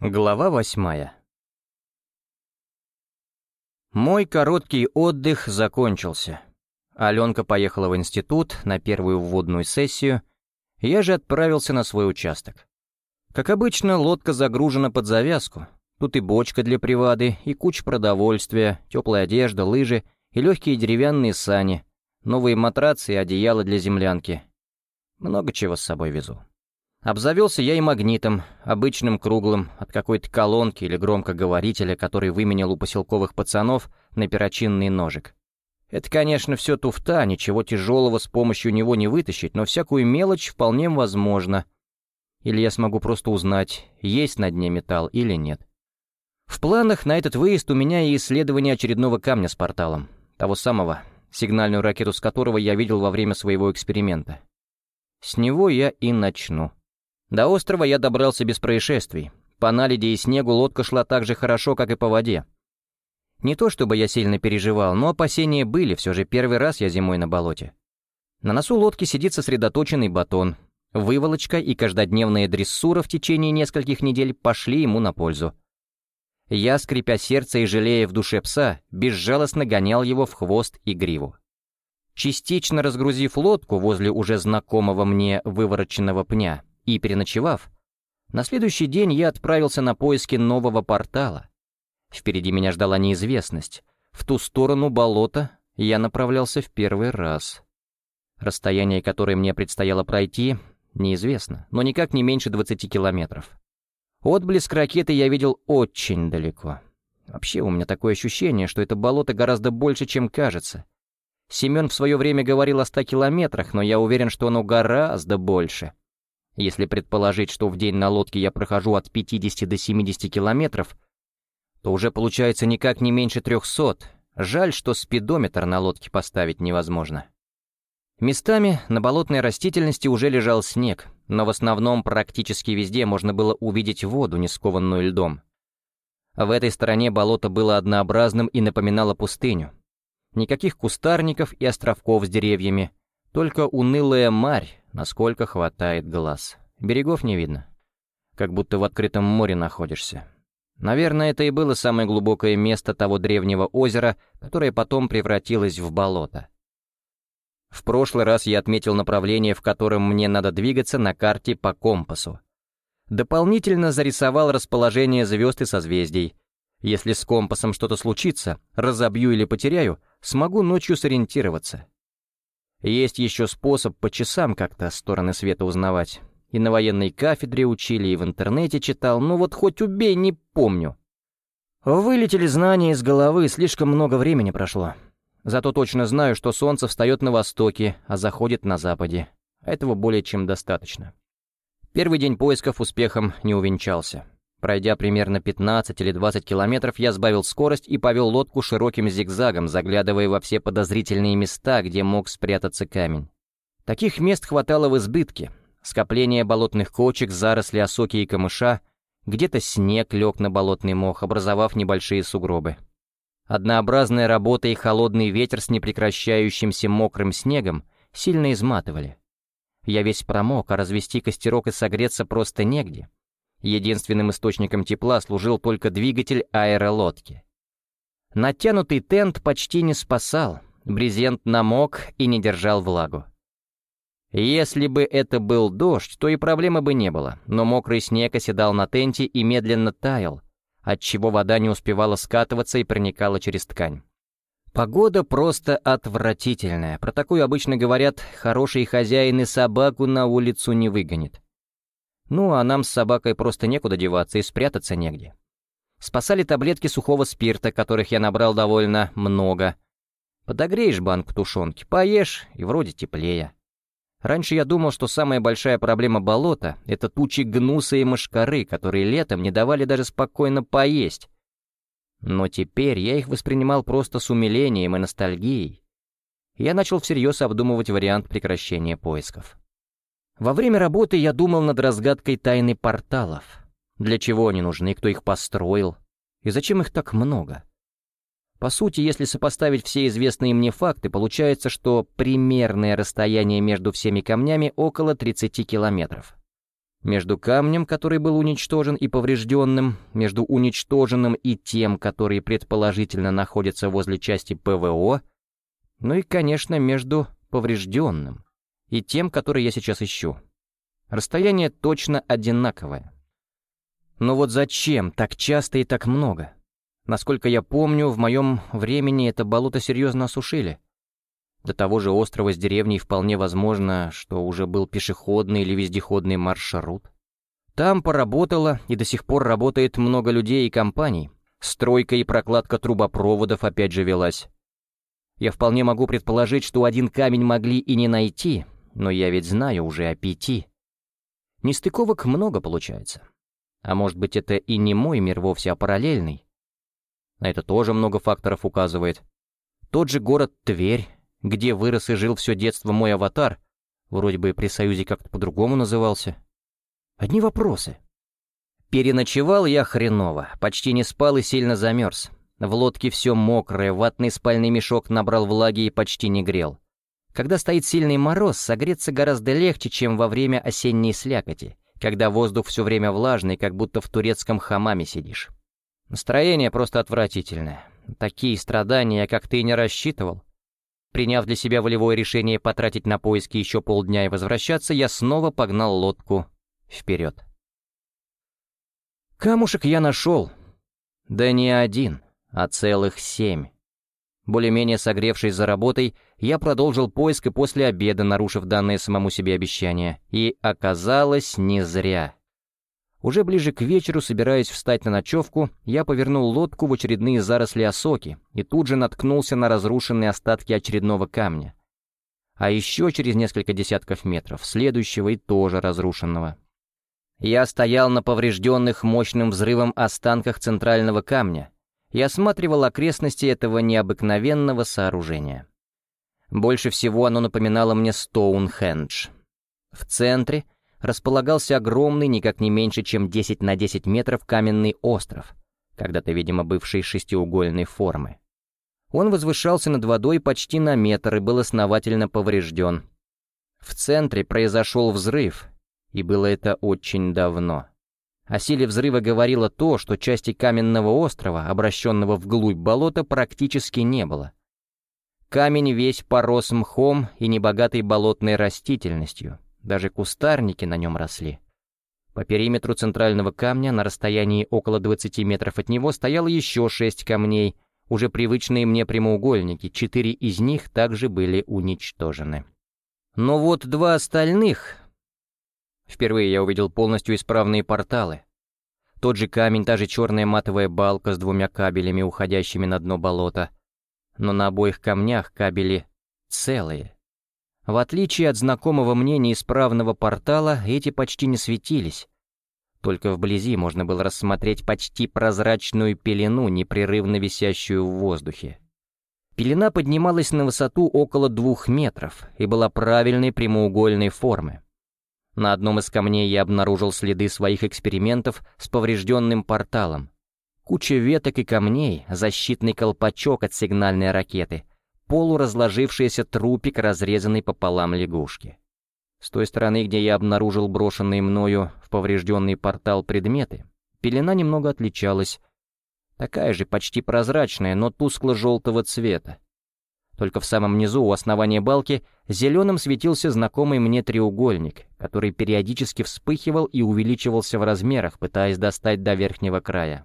Глава восьмая Мой короткий отдых закончился. Аленка поехала в институт на первую вводную сессию, я же отправился на свой участок. Как обычно, лодка загружена под завязку. Тут и бочка для привады, и куча продовольствия, теплая одежда, лыжи и легкие деревянные сани, новые матрацы и одеяла для землянки. Много чего с собой везу. Обзавелся я и магнитом, обычным круглым, от какой-то колонки или громкоговорителя, который выменял у поселковых пацанов на перочинный ножик. Это, конечно, все туфта, ничего тяжелого с помощью него не вытащить, но всякую мелочь вполне возможно. Или я смогу просто узнать, есть на дне металл или нет. В планах на этот выезд у меня и исследование очередного камня с порталом. Того самого, сигнальную ракету с которого я видел во время своего эксперимента. С него я и начну. До острова я добрался без происшествий. По наледи и снегу лодка шла так же хорошо, как и по воде. Не то чтобы я сильно переживал, но опасения были, все же первый раз я зимой на болоте. На носу лодки сидит сосредоточенный батон. Выволочка и каждодневная дрессура в течение нескольких недель пошли ему на пользу. Я, скрипя сердце и жалея в душе пса, безжалостно гонял его в хвост и гриву. Частично разгрузив лодку возле уже знакомого мне вывороченного пня, и переночевав, на следующий день я отправился на поиски нового портала. Впереди меня ждала неизвестность. В ту сторону болота я направлялся в первый раз. Расстояние, которое мне предстояло пройти, неизвестно, но никак не меньше 20 километров. Отблеск ракеты я видел очень далеко. Вообще, у меня такое ощущение, что это болото гораздо больше, чем кажется. Семен в свое время говорил о 100 километрах, но я уверен, что оно гораздо больше. Если предположить, что в день на лодке я прохожу от 50 до 70 километров, то уже получается никак не меньше 300. Жаль, что спидометр на лодке поставить невозможно. Местами на болотной растительности уже лежал снег, но в основном практически везде можно было увидеть воду, не скованную льдом. В этой стороне болото было однообразным и напоминало пустыню. Никаких кустарников и островков с деревьями, только унылая марь, насколько хватает глаз. Берегов не видно. Как будто в открытом море находишься. Наверное, это и было самое глубокое место того древнего озера, которое потом превратилось в болото. В прошлый раз я отметил направление, в котором мне надо двигаться на карте по компасу. Дополнительно зарисовал расположение звезд и созвездий. Если с компасом что-то случится, разобью или потеряю, смогу ночью сориентироваться. Есть еще способ по часам как-то стороны света узнавать. И на военной кафедре учили, и в интернете читал, ну вот хоть убей, не помню. Вылетели знания из головы, слишком много времени прошло. Зато точно знаю, что солнце встает на востоке, а заходит на западе. Этого более чем достаточно. Первый день поисков успехом не увенчался. Пройдя примерно 15 или 20 километров, я сбавил скорость и повел лодку широким зигзагом, заглядывая во все подозрительные места, где мог спрятаться камень. Таких мест хватало в избытке. Скопление болотных кочек, заросли осоки и камыша, где-то снег лег на болотный мох, образовав небольшие сугробы. Однообразная работа и холодный ветер с непрекращающимся мокрым снегом сильно изматывали. Я весь промок, а развести костерок и согреться просто негде. Единственным источником тепла служил только двигатель аэролодки. Натянутый тент почти не спасал, брезент намок и не держал влагу. Если бы это был дождь, то и проблемы бы не было, но мокрый снег оседал на тенте и медленно таял, отчего вода не успевала скатываться и проникала через ткань. Погода просто отвратительная. Про такую обычно говорят, хороший хозяин и собаку на улицу не выгонит. Ну, а нам с собакой просто некуда деваться и спрятаться негде. Спасали таблетки сухого спирта, которых я набрал довольно много. Подогреешь банк тушенки, поешь, и вроде теплее. Раньше я думал, что самая большая проблема болота — это тучи гнуса и мошкары, которые летом не давали даже спокойно поесть. Но теперь я их воспринимал просто с умилением и ностальгией. Я начал всерьез обдумывать вариант прекращения поисков. Во время работы я думал над разгадкой тайны порталов. Для чего они нужны, кто их построил, и зачем их так много? По сути, если сопоставить все известные мне факты, получается, что примерное расстояние между всеми камнями около 30 километров. Между камнем, который был уничтожен и поврежденным, между уничтоженным и тем, который предположительно находится возле части ПВО, ну и, конечно, между поврежденным и тем, который я сейчас ищу. Расстояние точно одинаковое. Но вот зачем так часто и так много? Насколько я помню, в моем времени это болото серьезно осушили. До того же острова с деревней вполне возможно, что уже был пешеходный или вездеходный маршрут. Там поработало и до сих пор работает много людей и компаний. Стройка и прокладка трубопроводов опять же велась. Я вполне могу предположить, что один камень могли и не найти, но я ведь знаю уже о пяти. Нестыковок много получается. А может быть, это и не мой мир вовсе, а параллельный? На это тоже много факторов указывает. Тот же город Тверь, где вырос и жил все детство мой аватар, вроде бы при Союзе как-то по-другому назывался. Одни вопросы. Переночевал я хреново, почти не спал и сильно замерз. В лодке все мокрое, ватный спальный мешок набрал влаги и почти не грел. Когда стоит сильный мороз, согреться гораздо легче, чем во время осенней слякоти, когда воздух все время влажный, как будто в турецком хамаме сидишь. Настроение просто отвратительное. Такие страдания, как ты и не рассчитывал. Приняв для себя волевое решение потратить на поиски еще полдня и возвращаться, я снова погнал лодку вперед. Камушек я нашел. Да не один а целых семь. Более-менее согревшись за работой, я продолжил поиск и после обеда, нарушив данное самому себе обещание. И оказалось не зря. Уже ближе к вечеру, собираясь встать на ночевку, я повернул лодку в очередные заросли осоки и тут же наткнулся на разрушенные остатки очередного камня. А еще через несколько десятков метров, следующего и тоже разрушенного. Я стоял на поврежденных мощным взрывом останках центрального камня, и осматривал окрестности этого необыкновенного сооружения. Больше всего оно напоминало мне Стоунхендж. В центре располагался огромный, никак не меньше, чем 10 на 10 метров каменный остров, когда-то, видимо, бывший шестиугольной формы. Он возвышался над водой почти на метр и был основательно поврежден. В центре произошел взрыв, и было это очень давно. О силе взрыва говорило то, что части каменного острова, обращенного вглубь болота, практически не было. Камень весь порос мхом и небогатой болотной растительностью, даже кустарники на нем росли. По периметру центрального камня на расстоянии около 20 метров от него стояло еще шесть камней, уже привычные мне прямоугольники, четыре из них также были уничтожены. Но вот два остальных, Впервые я увидел полностью исправные порталы. Тот же камень, та же черная матовая балка с двумя кабелями, уходящими на дно болота. Но на обоих камнях кабели целые. В отличие от знакомого мне неисправного портала, эти почти не светились. Только вблизи можно было рассмотреть почти прозрачную пелену, непрерывно висящую в воздухе. Пелена поднималась на высоту около двух метров и была правильной прямоугольной формы. На одном из камней я обнаружил следы своих экспериментов с поврежденным порталом. Куча веток и камней, защитный колпачок от сигнальной ракеты, полуразложившийся трупик, разрезанный пополам лягушки. С той стороны, где я обнаружил брошенные мною в поврежденный портал предметы, пелена немного отличалась. Такая же, почти прозрачная, но тускло-желтого цвета. Только в самом низу, у основания балки, зеленым светился знакомый мне треугольник, который периодически вспыхивал и увеличивался в размерах, пытаясь достать до верхнего края.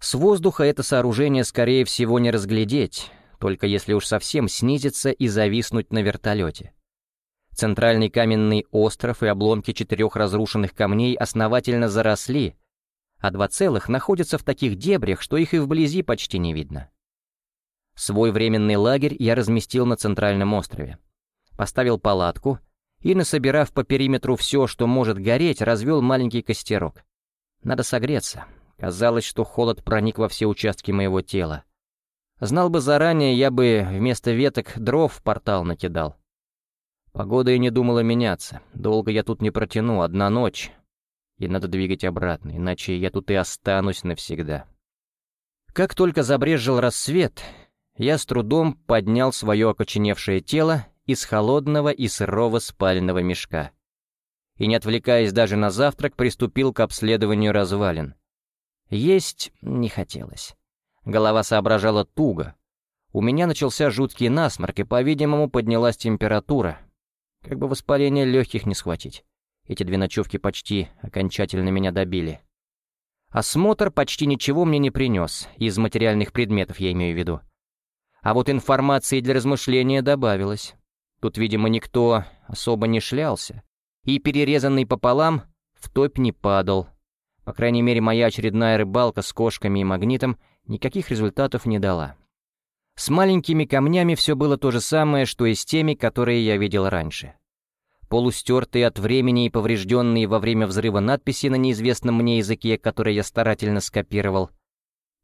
С воздуха это сооружение, скорее всего, не разглядеть, только если уж совсем снизиться и зависнуть на вертолете. Центральный каменный остров и обломки четырех разрушенных камней основательно заросли, а два целых находятся в таких дебрях, что их и вблизи почти не видно. Свой временный лагерь я разместил на центральном острове. Поставил палатку и, насобирав по периметру все, что может гореть, развел маленький костерок. Надо согреться. Казалось, что холод проник во все участки моего тела. Знал бы заранее, я бы вместо веток дров в портал накидал. Погода и не думала меняться. Долго я тут не протяну, одна ночь. И надо двигать обратно, иначе я тут и останусь навсегда. Как только забрезжил рассвет, я с трудом поднял свое окоченевшее тело из холодного и сырого спального мешка. и, не отвлекаясь даже на завтрак, приступил к обследованию развалин. Есть не хотелось. Голова соображала туго. У меня начался жуткий насморк, и, по-видимому, поднялась температура. Как бы воспаление легких не схватить. Эти две ночевки почти окончательно меня добили. Осмотр почти ничего мне не принес, из материальных предметов я имею в виду. А вот информации для размышления добавилось. Тут, видимо, никто особо не шлялся. И перерезанный пополам в топь не падал. По крайней мере, моя очередная рыбалка с кошками и магнитом никаких результатов не дала. С маленькими камнями все было то же самое, что и с теми, которые я видел раньше полустертые от времени и поврежденные во время взрыва надписи на неизвестном мне языке, который я старательно скопировал.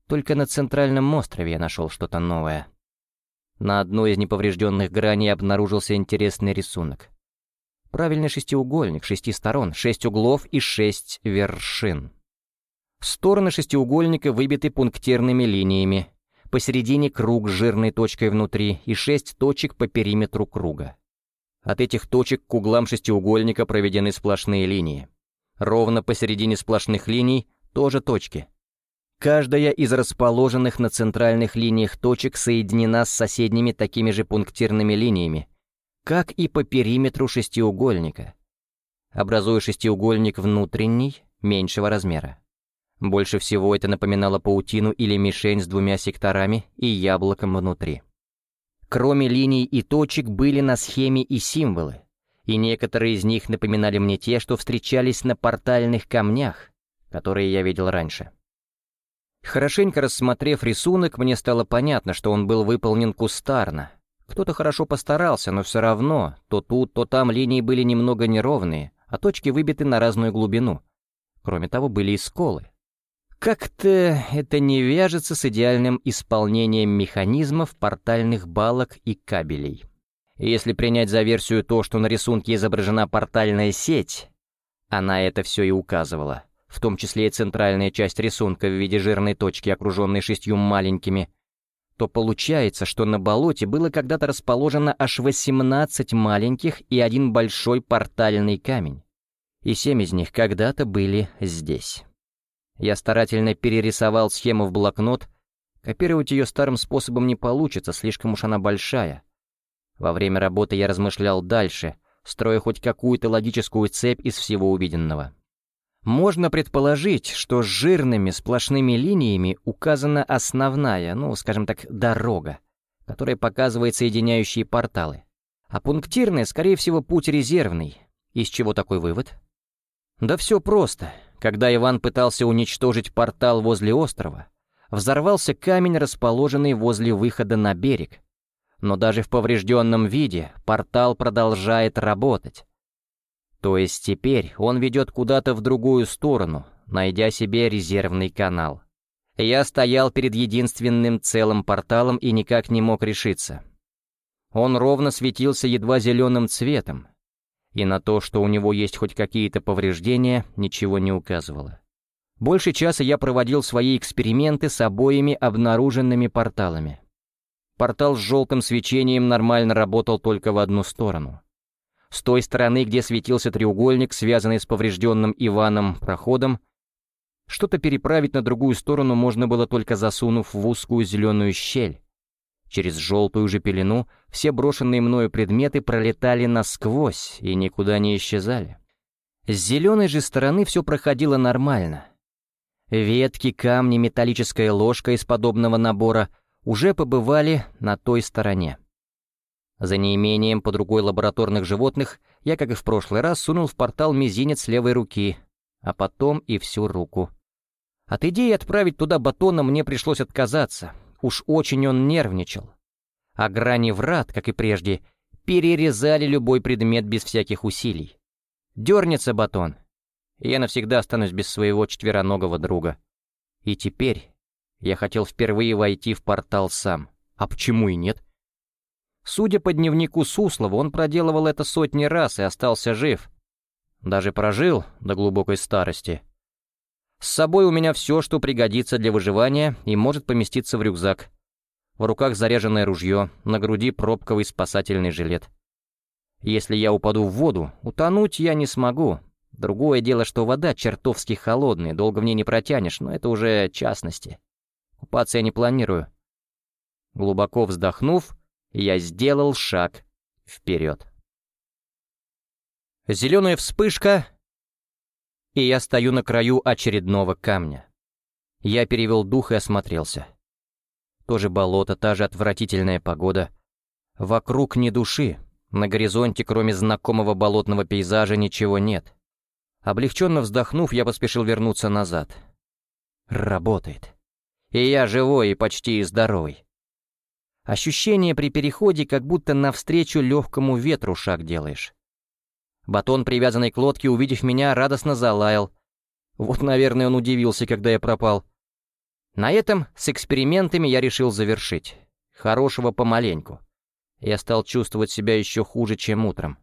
Только на центральном острове я нашел что-то новое. На одной из неповрежденных граней обнаружился интересный рисунок. Правильный шестиугольник, шести сторон, шесть углов и шесть вершин. Стороны шестиугольника выбиты пунктирными линиями, посередине круг с жирной точкой внутри и шесть точек по периметру круга. От этих точек к углам шестиугольника проведены сплошные линии. Ровно посередине сплошных линий тоже точки. Каждая из расположенных на центральных линиях точек соединена с соседними такими же пунктирными линиями, как и по периметру шестиугольника, образуя шестиугольник внутренний, меньшего размера. Больше всего это напоминало паутину или мишень с двумя секторами и яблоком внутри. Кроме линий и точек были на схеме и символы, и некоторые из них напоминали мне те, что встречались на портальных камнях, которые я видел раньше. Хорошенько рассмотрев рисунок, мне стало понятно, что он был выполнен кустарно. Кто-то хорошо постарался, но все равно, то тут, то там линии были немного неровные, а точки выбиты на разную глубину. Кроме того, были и сколы. Как-то это не вяжется с идеальным исполнением механизмов, портальных балок и кабелей. Если принять за версию то, что на рисунке изображена портальная сеть, она это все и указывала, в том числе и центральная часть рисунка в виде жирной точки, окруженной шестью маленькими, то получается, что на болоте было когда-то расположено аж 18 маленьких и один большой портальный камень. И семь из них когда-то были здесь. Я старательно перерисовал схему в блокнот. Копировать ее старым способом не получится, слишком уж она большая. Во время работы я размышлял дальше, строя хоть какую-то логическую цепь из всего увиденного. Можно предположить, что жирными сплошными линиями указана основная, ну, скажем так, дорога, которая показывает соединяющие порталы. А пунктирная, скорее всего, путь резервный. Из чего такой вывод? Да все просто. Когда Иван пытался уничтожить портал возле острова, взорвался камень, расположенный возле выхода на берег. Но даже в поврежденном виде портал продолжает работать. То есть теперь он ведет куда-то в другую сторону, найдя себе резервный канал. Я стоял перед единственным целым порталом и никак не мог решиться. Он ровно светился едва зеленым цветом, и на то, что у него есть хоть какие-то повреждения, ничего не указывало. Больше часа я проводил свои эксперименты с обоими обнаруженными порталами. Портал с желтым свечением нормально работал только в одну сторону. С той стороны, где светился треугольник, связанный с поврежденным Иваном проходом, что-то переправить на другую сторону можно было только засунув в узкую зеленую щель, Через желтую же пелену все брошенные мною предметы пролетали насквозь и никуда не исчезали. С зеленой же стороны все проходило нормально. Ветки, камни, металлическая ложка из подобного набора уже побывали на той стороне. За неимением по другой лабораторных животных я, как и в прошлый раз, сунул в портал мизинец левой руки, а потом и всю руку. От идеи отправить туда батона мне пришлось отказаться, Уж очень он нервничал. А грани врат, как и прежде, перерезали любой предмет без всяких усилий. Дернется батон, и я навсегда останусь без своего четвероногого друга. И теперь я хотел впервые войти в портал сам. А почему и нет? Судя по дневнику Суслова, он проделывал это сотни раз и остался жив. Даже прожил до глубокой старости. С собой у меня все, что пригодится для выживания и может поместиться в рюкзак. В руках заряженное ружье, на груди пробковый спасательный жилет. Если я упаду в воду, утонуть я не смогу. Другое дело, что вода чертовски холодная, долго в ней не протянешь, но это уже частности. Купаться я не планирую. Глубоко вздохнув, я сделал шаг вперед. Зеленая вспышка, и я стою на краю очередного камня. Я перевел дух и осмотрелся. Тоже болото, та же отвратительная погода. Вокруг ни души, на горизонте, кроме знакомого болотного пейзажа, ничего нет. Облегченно вздохнув, я поспешил вернуться назад. Работает. И я живой и почти здоровый. Ощущение при переходе, как будто навстречу легкому ветру шаг делаешь. Батон, привязанный к лодке, увидев меня, радостно залаял. Вот, наверное, он удивился, когда я пропал. На этом с экспериментами я решил завершить. Хорошего помаленьку я стал чувствовать себя еще хуже, чем утром.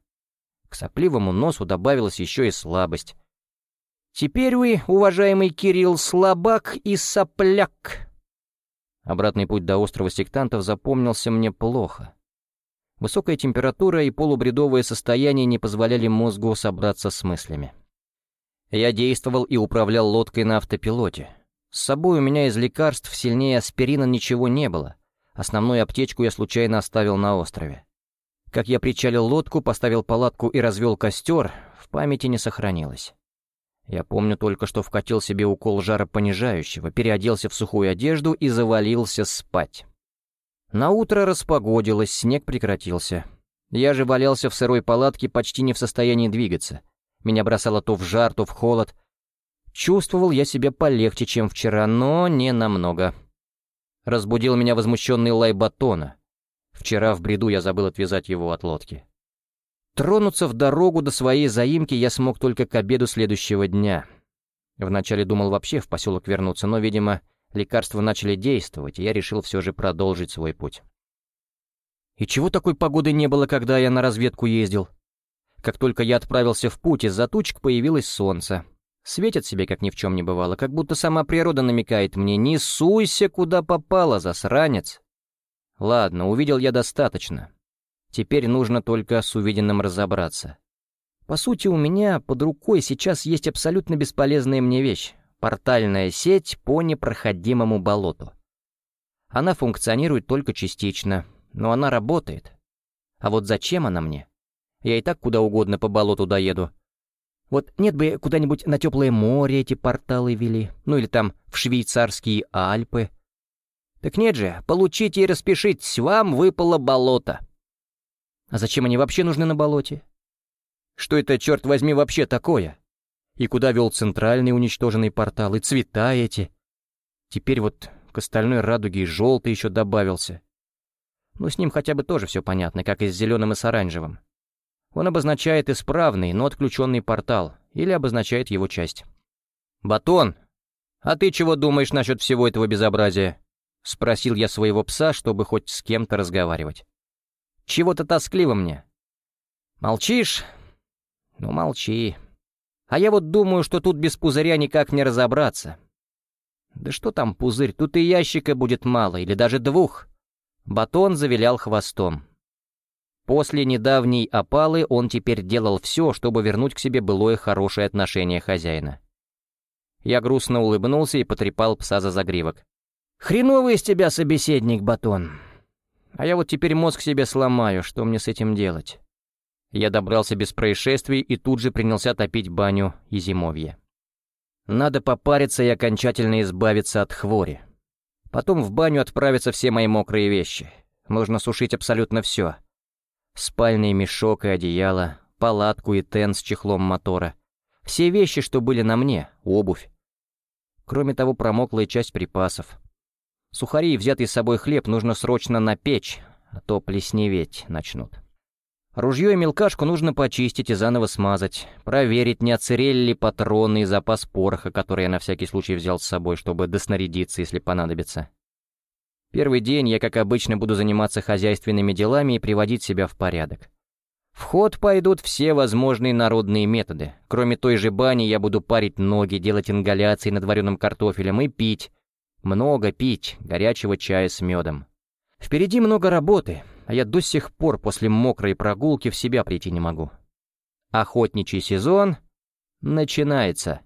К сопливому носу добавилась еще и слабость. «Теперь вы, уважаемый Кирилл, слабак и сопляк!» Обратный путь до острова сектантов запомнился мне плохо. Высокая температура и полубредовое состояние не позволяли мозгу собраться с мыслями. Я действовал и управлял лодкой на автопилоте. С собой у меня из лекарств сильнее аспирина ничего не было. Основную аптечку я случайно оставил на острове. Как я причалил лодку, поставил палатку и развел костер, в памяти не сохранилось. Я помню только, что вкатил себе укол жаропонижающего, переоделся в сухую одежду и завалился спать. На утро распогодилось, снег прекратился. Я же валялся в сырой палатке, почти не в состоянии двигаться. Меня бросало то в жар, то в холод. Чувствовал я себя полегче, чем вчера, но не намного. Разбудил меня возмущенный лай батона. Вчера в бреду я забыл отвязать его от лодки. Тронуться в дорогу до своей заимки я смог только к обеду следующего дня. Вначале думал вообще в поселок вернуться, но, видимо, лекарства начали действовать, и я решил все же продолжить свой путь. И чего такой погоды не было, когда я на разведку ездил? Как только я отправился в путь, из-за тучек появилось солнце. Светит себе, как ни в чем не бывало, как будто сама природа намекает мне «Не суйся, куда попало, засранец!» Ладно, увидел я достаточно. Теперь нужно только с увиденным разобраться. По сути, у меня под рукой сейчас есть абсолютно бесполезная мне вещь — портальная сеть по непроходимому болоту. Она функционирует только частично, но она работает. А вот зачем она мне? Я и так куда угодно по болоту доеду — вот нет бы куда-нибудь на теплое море эти порталы вели, ну или там в швейцарские Альпы. Так нет же, получите и распишитесь, вам выпало болото. А зачем они вообще нужны на болоте? Что это, черт возьми, вообще такое? И куда вел центральный уничтоженный портал, и цвета эти? Теперь вот к остальной радуге и желтый еще добавился. Ну, с ним хотя бы тоже все понятно, как и с зеленым и с оранжевым. Он обозначает исправный, но отключенный портал, или обозначает его часть. «Батон, а ты чего думаешь насчет всего этого безобразия?» — спросил я своего пса, чтобы хоть с кем-то разговаривать. «Чего-то тоскливо мне». «Молчишь?» «Ну, молчи. А я вот думаю, что тут без пузыря никак не разобраться». «Да что там пузырь, тут и ящика будет мало, или даже двух». Батон завилял хвостом. После недавней опалы он теперь делал все, чтобы вернуть к себе былое хорошее отношение хозяина. Я грустно улыбнулся и потрепал пса за загривок. «Хреновый из тебя собеседник, Батон. А я вот теперь мозг себе сломаю, что мне с этим делать?» Я добрался без происшествий и тут же принялся топить баню и зимовье. Надо попариться и окончательно избавиться от хвори. Потом в баню отправятся все мои мокрые вещи. Нужно сушить абсолютно все — Спальный мешок и одеяло, палатку и тен с чехлом мотора. Все вещи, что были на мне, обувь. Кроме того, промокла и часть припасов. Сухари и взятый с собой хлеб нужно срочно напечь, а то плесневеть начнут. Ружье и мелкашку нужно почистить и заново смазать, проверить, не оцерели ли патроны и запас пороха, который я на всякий случай взял с собой, чтобы доснарядиться, если понадобится. Первый день я, как обычно, буду заниматься хозяйственными делами и приводить себя в порядок. В ход пойдут все возможные народные методы. Кроме той же бани я буду парить ноги, делать ингаляции над вареным картофелем и пить. Много пить горячего чая с медом. Впереди много работы, а я до сих пор после мокрой прогулки в себя прийти не могу. Охотничий сезон начинается.